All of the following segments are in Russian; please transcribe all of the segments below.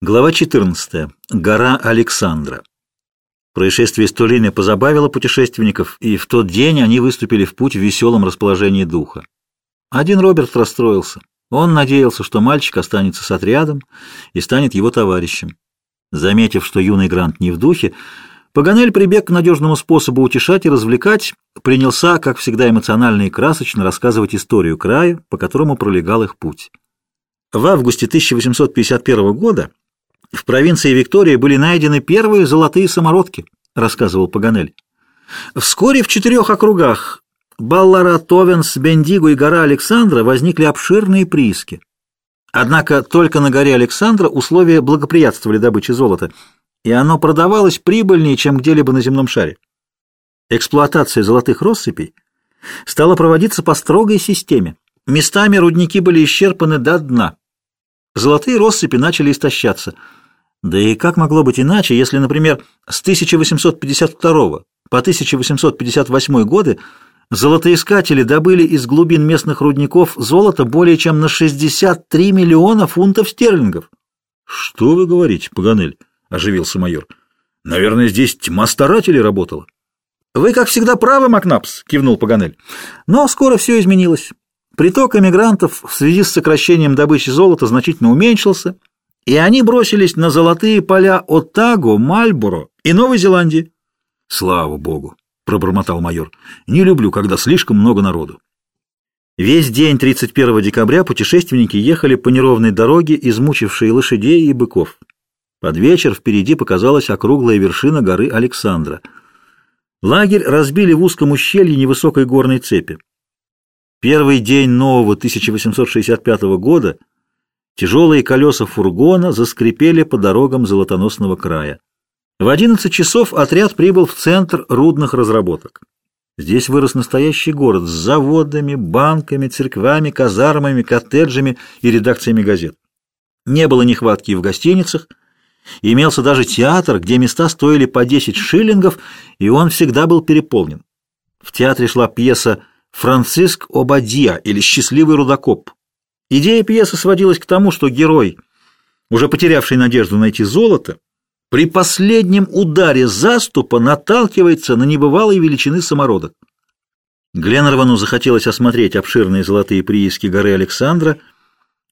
Глава 14. Гора Александра. Происшествие Столины позабавило путешественников, и в тот день они выступили в путь в веселом расположении духа. Один Роберт расстроился. Он надеялся, что мальчик останется с отрядом и станет его товарищем. Заметив, что юный Грант не в духе, Паганель прибег к надежному способу утешать и развлекать, принялся, как всегда эмоционально и красочно, рассказывать историю края, по которому пролегал их путь. В августе 1851 года в провинции Виктория были найдены первые золотые самородки, рассказывал Паганель. Вскоре в четырех округах Баллара, Товенс, Бендиго и гора Александра возникли обширные прииски. Однако только на горе Александра условия благоприятствовали добыче золота, и оно продавалось прибыльнее, чем где-либо на земном шаре. Эксплуатация золотых россыпей стала проводиться по строгой системе. Местами рудники были исчерпаны до дна. Золотые россыпи начали истощаться – да и как могло быть иначе, если, например, с 1852 по 1858 годы золотоискатели добыли из глубин местных рудников золото более чем на 63 миллиона фунтов стерлингов? «Что вы говорите, Паганель?» – оживился майор. «Наверное, здесь тьма старателей работала». «Вы, как всегда, правы, Макнапс», – кивнул Паганель. «Но скоро все изменилось. Приток эмигрантов в связи с сокращением добычи золота значительно уменьшился, и они бросились на золотые поля Оттаго, Мальборо и Новой Зеландии. «Слава богу!» — пробормотал майор. «Не люблю, когда слишком много народу». Весь день 31 декабря путешественники ехали по неровной дороге, измучившие лошадей и быков. Под вечер впереди показалась округлая вершина горы Александра. Лагерь разбили в узком ущелье невысокой горной цепи. Первый день нового 1865 года — Тяжелые колеса фургона заскрипели по дорогам золотоносного края. В 11 часов отряд прибыл в центр рудных разработок. Здесь вырос настоящий город с заводами, банками, церквами, казармами, коттеджами и редакциями газет. Не было нехватки и в гостиницах, имелся даже театр, где места стоили по 10 шиллингов, и он всегда был переполнен. В театре шла пьеса «Франциск Обадья» или «Счастливый рудокоп», Идея пьесы сводилась к тому, что герой, уже потерявший надежду найти золото, при последнем ударе заступа наталкивается на небывалые величины самородок. Гленнервану захотелось осмотреть обширные золотые прииски горы Александра.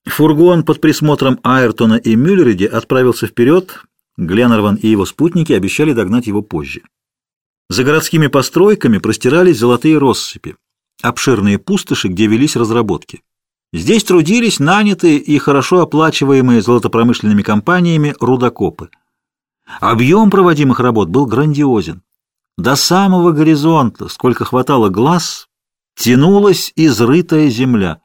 Фургон под присмотром Айртона и Мюллериди отправился вперед. Гленнерван и его спутники обещали догнать его позже. За городскими постройками простирались золотые россыпи, обширные пустоши, где велись разработки. Здесь трудились нанятые и хорошо оплачиваемые золотопромышленными компаниями рудокопы. Объем проводимых работ был грандиозен. До самого горизонта, сколько хватало глаз, тянулась изрытая земля.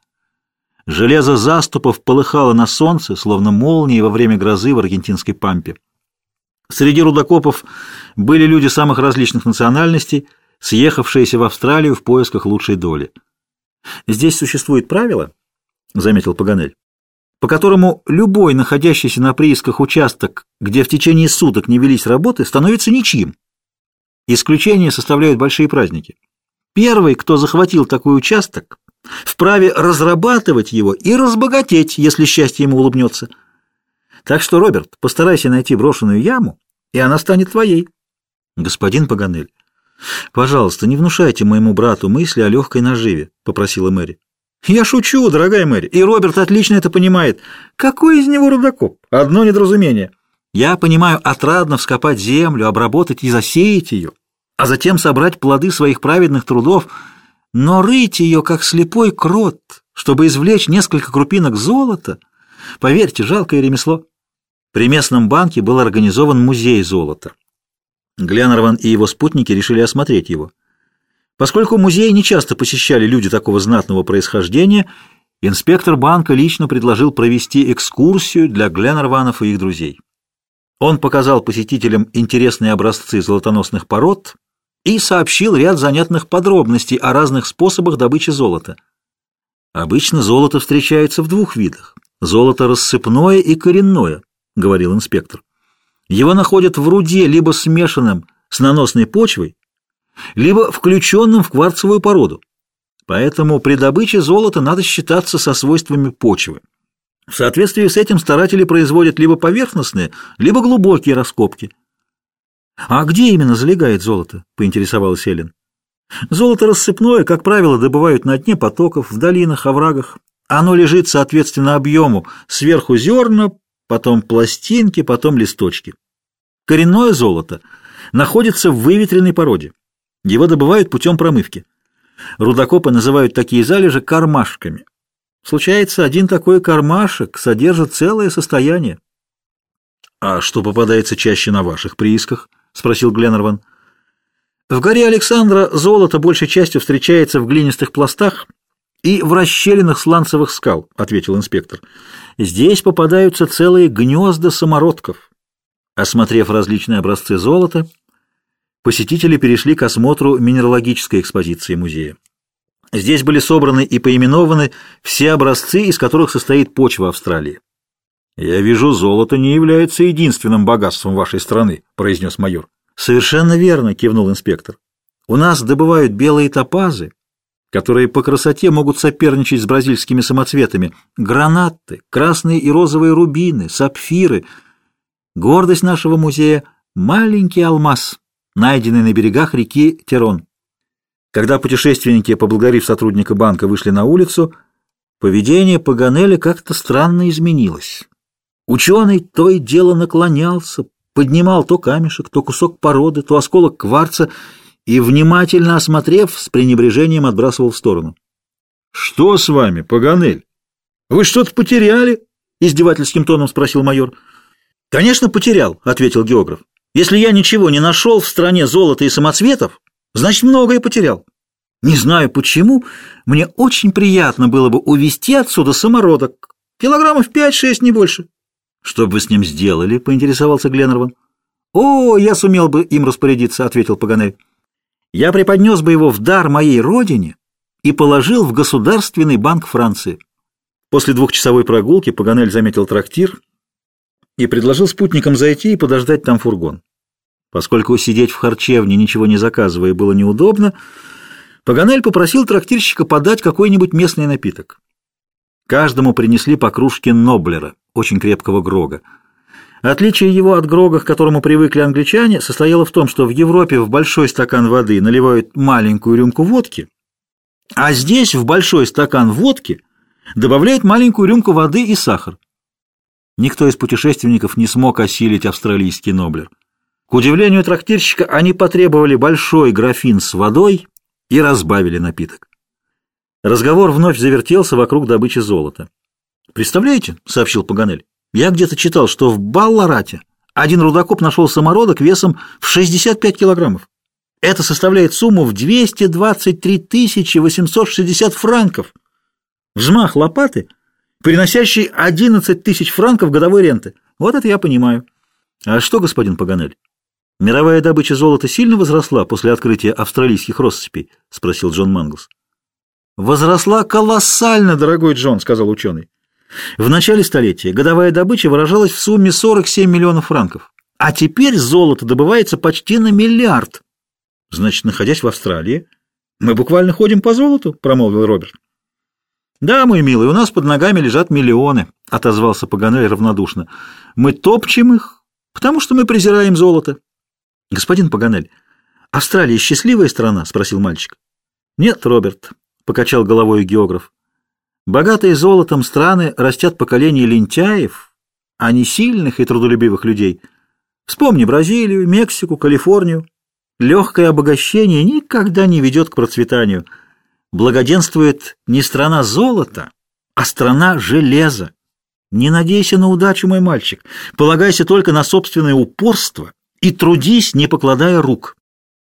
Железо заступов полыхало на солнце, словно молнии во время грозы в аргентинской пампе. Среди рудокопов были люди самых различных национальностей, съехавшиеся в Австралию в поисках лучшей доли. Здесь существует правило –— заметил Паганель, по которому любой находящийся на приисках участок, где в течение суток не велись работы, становится ничьим. Исключение составляют большие праздники. Первый, кто захватил такой участок, вправе разрабатывать его и разбогатеть, если счастье ему улыбнется. Так что, Роберт, постарайся найти брошенную яму, и она станет твоей. Господин Паганель, пожалуйста, не внушайте моему брату мысли о легкой наживе, попросила Мэри. «Я шучу, дорогая Мэри, и Роберт отлично это понимает. Какой из него рудокоп? Одно недоразумение. Я понимаю отрадно вскопать землю, обработать и засеять ее, а затем собрать плоды своих праведных трудов, но рыть ее, как слепой крот, чтобы извлечь несколько крупинок золота, поверьте, жалкое ремесло». При местном банке был организован музей золота. Гленнерван и его спутники решили осмотреть его. Поскольку музей нечасто посещали люди такого знатного происхождения, инспектор банка лично предложил провести экскурсию для Гленнерванов и их друзей. Он показал посетителям интересные образцы золотоносных пород и сообщил ряд занятных подробностей о разных способах добычи золота. Обычно золото встречается в двух видах – золото рассыпное и коренное, говорил инспектор. Его находят в руде либо смешанным с наносной почвой, либо включенным в кварцевую породу. Поэтому при добыче золота надо считаться со свойствами почвы. В соответствии с этим старатели производят либо поверхностные, либо глубокие раскопки. «А где именно залегает золото?» — поинтересовалась Эллен. «Золото рассыпное, как правило, добывают на дне потоков, в долинах, оврагах. Оно лежит соответственно объему. Сверху зерна, потом пластинки, потом листочки. Коренное золото находится в выветренной породе. Его добывают путем промывки. Рудокопы называют такие залежи кармашками. Случается, один такой кармашек содержит целое состояние. «А что попадается чаще на ваших приисках?» — спросил Гленнерван. «В горе Александра золото большей частью встречается в глинистых пластах и в расщелинах сланцевых скал», — ответил инспектор. «Здесь попадаются целые гнезда самородков». Осмотрев различные образцы золота, посетители перешли к осмотру минералогической экспозиции музея. Здесь были собраны и поименованы все образцы, из которых состоит почва Австралии. «Я вижу, золото не является единственным богатством вашей страны», — произнес майор. «Совершенно верно», — кивнул инспектор. «У нас добывают белые топазы, которые по красоте могут соперничать с бразильскими самоцветами, гранаты, красные и розовые рубины, сапфиры. Гордость нашего музея — маленький алмаз, найденный на берегах реки Терон. Когда путешественники, поблагодарив сотрудника банка, вышли на улицу, поведение Паганеля как-то странно изменилось. Ученый то и дело наклонялся, поднимал то камешек, то кусок породы, то осколок кварца и, внимательно осмотрев, с пренебрежением отбрасывал в сторону. «Что с вами, Паганель? Вы что-то потеряли?» — издевательским тоном спросил майор. «Конечно, потерял», — ответил географ. «Если я ничего не нашел в стране золота и самоцветов, Значит, многое потерял. Не знаю почему, мне очень приятно было бы увезти отсюда самородок. Килограммов пять-шесть, не больше. Что бы вы с ним сделали, поинтересовался Гленнерван. О, я сумел бы им распорядиться, ответил Паганель. Я преподнес бы его в дар моей родине и положил в Государственный банк Франции. После двухчасовой прогулки Паганель заметил трактир и предложил спутникам зайти и подождать там фургон. Поскольку сидеть в харчевне, ничего не заказывая, было неудобно, Паганель попросил трактирщика подать какой-нибудь местный напиток. Каждому принесли по кружке Ноблера, очень крепкого грога. Отличие его от грога, к которому привыкли англичане, состояло в том, что в Европе в большой стакан воды наливают маленькую рюмку водки, а здесь в большой стакан водки добавляют маленькую рюмку воды и сахар. Никто из путешественников не смог осилить австралийский Ноблер. К удивлению трактирщика, они потребовали большой графин с водой и разбавили напиток. Разговор вновь завертелся вокруг добычи золота. «Представляете?» — сообщил Паганель. «Я где-то читал, что в Балларате один рудокоп нашел самородок весом в 65 килограммов. Это составляет сумму в 223 860 франков. Взмах лопаты, приносящий 11 тысяч франков годовой ренты. Вот это я понимаю. А что, господин Паганель? «Мировая добыча золота сильно возросла после открытия австралийских россыпей?» — спросил Джон Манглс. «Возросла колоссально, дорогой Джон», — сказал ученый. «В начале столетия годовая добыча выражалась в сумме 47 миллионов франков, а теперь золото добывается почти на миллиард». «Значит, находясь в Австралии, мы буквально ходим по золоту?» — промолвил Роберт. «Да, мой милый, у нас под ногами лежат миллионы», — отозвался Паганель равнодушно. «Мы топчем их, потому что мы презираем золото. «Господин Паганель, Австралия счастливая страна?» — спросил мальчик. «Нет, Роберт», — покачал головой географ. «Богатые золотом страны растят поколения лентяев, а не сильных и трудолюбивых людей. Вспомни Бразилию, Мексику, Калифорнию. Легкое обогащение никогда не ведет к процветанию. Благоденствует не страна золота, а страна железа. Не надейся на удачу, мой мальчик. Полагайся только на собственное упорство и трудись, не покладая рук.